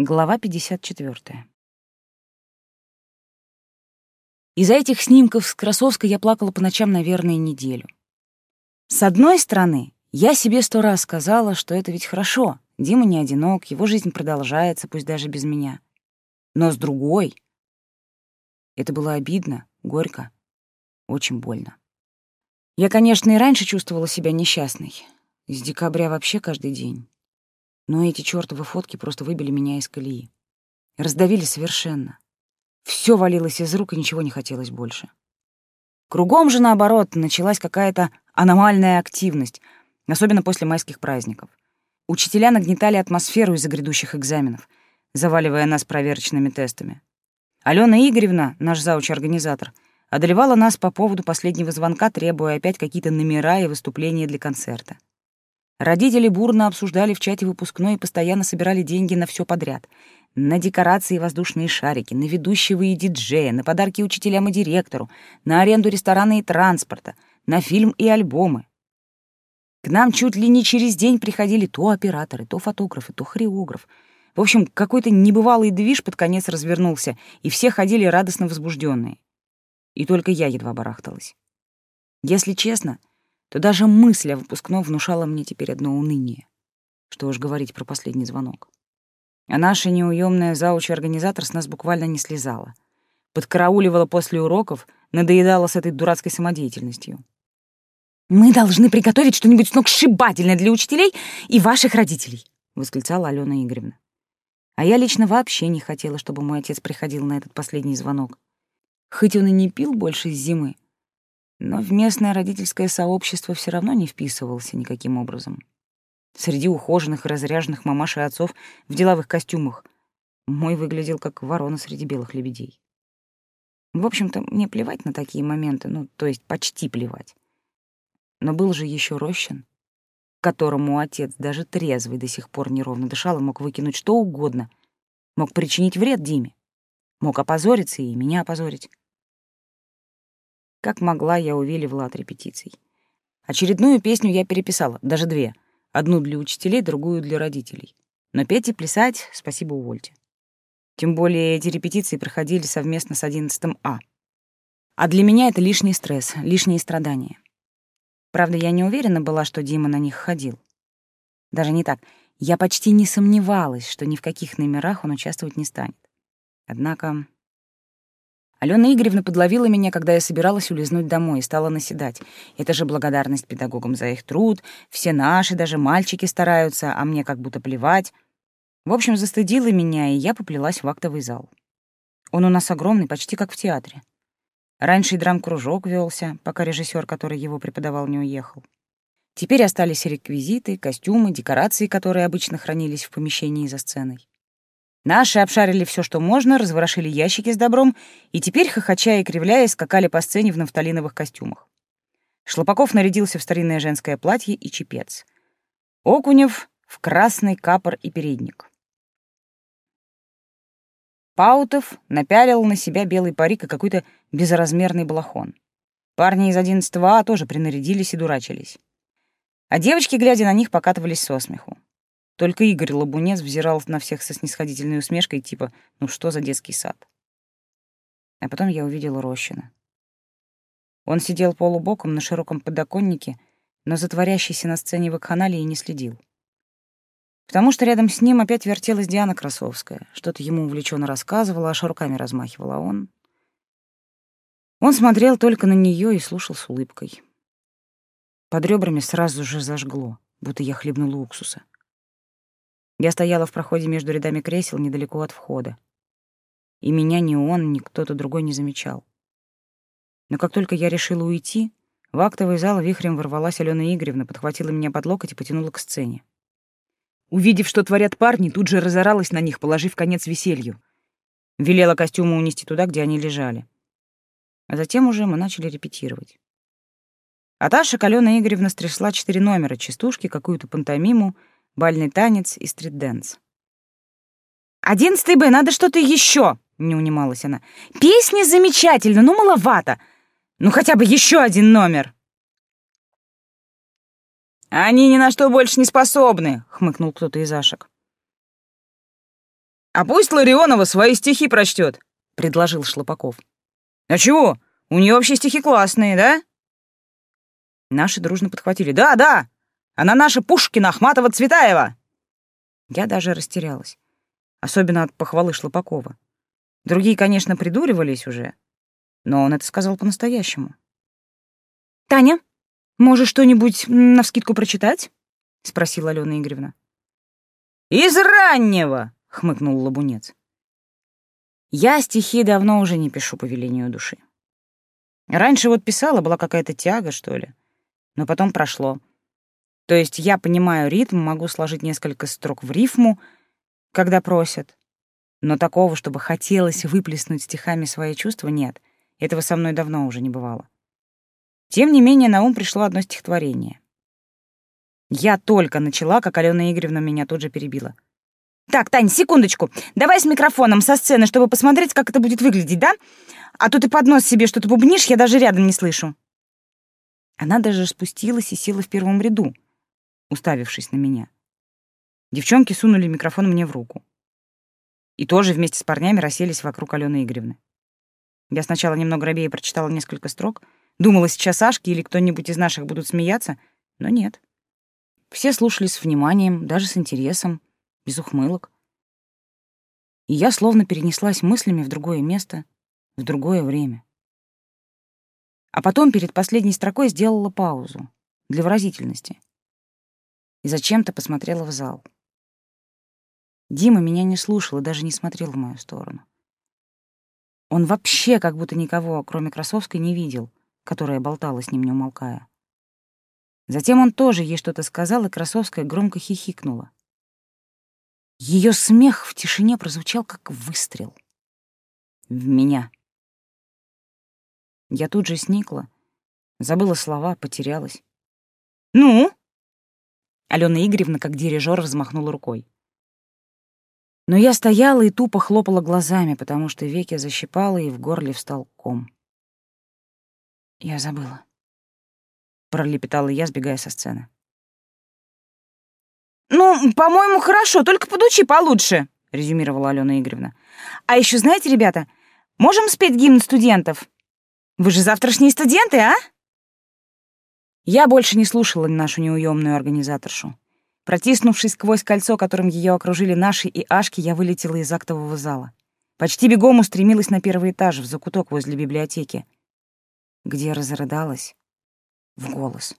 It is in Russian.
Глава 54. Из-за этих снимков с Красовской я плакала по ночам, наверное, неделю. С одной стороны, я себе сто раз сказала, что это ведь хорошо. Дима не одинок, его жизнь продолжается, пусть даже без меня. Но с другой, это было обидно, горько, очень больно. Я, конечно, и раньше чувствовала себя несчастной. С декабря вообще каждый день. Но эти чёртовы фотки просто выбили меня из колеи. Раздавили совершенно. Всё валилось из рук, и ничего не хотелось больше. Кругом же, наоборот, началась какая-то аномальная активность, особенно после майских праздников. Учителя нагнетали атмосферу из-за грядущих экзаменов, заваливая нас проверочными тестами. Алена Игоревна, наш зауч-организатор, одолевала нас по поводу последнего звонка, требуя опять какие-то номера и выступления для концерта. Родители бурно обсуждали в чате выпускной и постоянно собирали деньги на все подряд. На декорации и воздушные шарики, на ведущего и диджея, на подарки учителям и директору, на аренду ресторана и транспорта, на фильм и альбомы. К нам чуть ли не через день приходили то операторы, то фотографы, то хореограф. В общем, какой-то небывалый движ под конец развернулся, и все ходили радостно возбужденные. И только я едва барахталась. Если честно, то даже мысль о выпускном внушала мне теперь одно уныние. Что уж говорить про последний звонок. А наша неуемная зауч-организатор с нас буквально не слезала. Подкарауливала после уроков, надоедала с этой дурацкой самодеятельностью. «Мы должны приготовить что-нибудь сногсшибательное для учителей и ваших родителей», — восклицала Алена Игоревна. А я лично вообще не хотела, чтобы мой отец приходил на этот последний звонок. Хоть он и не пил больше с зимы, но в местное родительское сообщество все равно не вписывался никаким образом. Среди ухоженных и разряженных мамаш и отцов в деловых костюмах мой выглядел как ворона среди белых лебедей. В общем-то, мне плевать на такие моменты, ну, то есть почти плевать. Но был же еще Рощин, которому отец даже трезвый до сих пор неровно дышал и мог выкинуть что угодно, мог причинить вред Диме, мог опозориться и меня опозорить. Как могла, я увиливала от репетиций. Очередную песню я переписала, даже две. Одну для учителей, другую для родителей. Но петь и плясать, спасибо, увольте. Тем более эти репетиции проходили совместно с 11 А. А для меня это лишний стресс, лишние страдания. Правда, я не уверена была, что Дима на них ходил. Даже не так. Я почти не сомневалась, что ни в каких номерах он участвовать не станет. Однако Алена Игоревна подловила меня, когда я собиралась улизнуть домой и стала наседать. Это же благодарность педагогам за их труд. Все наши, даже мальчики стараются, а мне как будто плевать. В общем, застыдила меня, и я поплелась в актовый зал. Он у нас огромный, почти как в театре. Раньше и драм-кружок велся, пока режиссер, который его преподавал, не уехал. Теперь остались реквизиты, костюмы, декорации, которые обычно хранились в помещении за сценой. Наши обшарили все, что можно, разворошили ящики с добром, и теперь, хохоча и кривляя, скакали по сцене в нафталиновых костюмах. Шлопаков нарядился в старинное женское платье и чепец. Окунев — в красный капор и передник. Паутов напялил на себя белый парик и какой-то безразмерный балахон. Парни из 11 А тоже принарядились и дурачились. А девочки, глядя на них, покатывались со смеху. Только Игорь Лабунец взирал на всех со снисходительной усмешкой, типа «ну что за детский сад?». А потом я увидела Рощина. Он сидел полубоком на широком подоконнике, но за творящейся на сцене вакханалии не следил. Потому что рядом с ним опять вертелась Диана Красовская, что-то ему увлеченно рассказывала, аж руками размахивала, а он... Он смотрел только на нее и слушал с улыбкой. Под ребрами сразу же зажгло, будто я хлебнула уксуса. Я стояла в проходе между рядами кресел недалеко от входа. И меня ни он, ни кто-то другой не замечал. Но как только я решила уйти, в актовый зал вихрем ворвалась Алена Игоревна, подхватила меня под локоть и потянула к сцене. Увидев, что творят парни, тут же разоралась на них, положив конец веселью. Велела костюмы унести туда, где они лежали. А затем уже мы начали репетировать. А Таша Алена Игоревна стрясла четыре номера, частушки, какую-то пантомиму — бальный танец и стрит-дэнс. «Одиннадцатый Б, надо что-то еще!» — не унималась она. «Песни замечательно, но маловато. Ну, хотя бы еще один номер!» «Они ни на что больше не способны!» — хмыкнул кто-то из Ашек. «А пусть Ларионова свои стихи прочтет», — предложил Шлопаков. «А чего? У нее вообще стихи классные, да?» Наши дружно подхватили. «Да, да! Она наша Пушкина, Ахматова, Цветаева!» Я даже растерялась. Особенно от похвалы Шлопакова. Другие, конечно, придуривались уже, но он это сказал по-настоящему. «Таня, можешь что-нибудь навскидку прочитать?» — спросила Алена Игоревна. «Из раннего!» — хмыкнул Лабунец. «Я стихи давно уже не пишу по велению души. Раньше вот писала, была какая-то тяга, что ли, но потом прошло. То есть я понимаю ритм, могу сложить несколько строк в рифму, когда просят, но такого, чтобы хотелось выплеснуть стихами свои чувства, нет. Этого со мной давно уже не бывало. Тем не менее, на ум пришло одно стихотворение. Я только начала, как Алена Игоревна меня тут же перебила. «Так, Тань, секундочку. Давай с микрофоном со сцены, чтобы посмотреть, как это будет выглядеть, да? А то ты под нос себе что-то бубнишь, я даже рядом не слышу». Она даже спустилась и села в первом ряду, уставившись на меня. Девчонки сунули микрофон мне в руку и тоже вместе с парнями расселись вокруг Алены Игоревны. Я сначала немного робее прочитала несколько строк, думала, сейчас Ашки или кто-нибудь из наших будут смеяться, но нет. Все слушали с вниманием, даже с интересом, без ухмылок. И я словно перенеслась мыслями в другое место, в другое время. А потом перед последней строкой сделала паузу для выразительности и зачем-то посмотрела в зал. Дима меня не слушал и даже не смотрел в мою сторону. Он вообще как будто никого, кроме Красовской, не видел, которая болтала с ним, не умолкая. Затем он тоже ей что-то сказал, и Красовская громко хихикнула. Ее смех в тишине прозвучал, как выстрел. В меня. Я тут же сникла, забыла слова, потерялась. «Ну?» Алена Игоревна, как дирижер, взмахнула рукой. Но я стояла и тупо хлопала глазами, потому что веки защипала и в горле встал ком. «Я забыла», — пролепетала я, сбегая со сцены. «Ну, по-моему, хорошо, только подучи получше», — резюмировала Алена Игоревна. «А еще знаете, ребята, можем спеть гимн студентов? Вы же завтрашние студенты, а?» Я больше не слушала нашу неуемную организаторшу. Протиснувшись сквозь кольцо, которым ее окружили наши и Ашки, я вылетела из актового зала. Почти бегом устремилась на первый этаж, в закуток возле библиотеки, где разрыдалась в голос.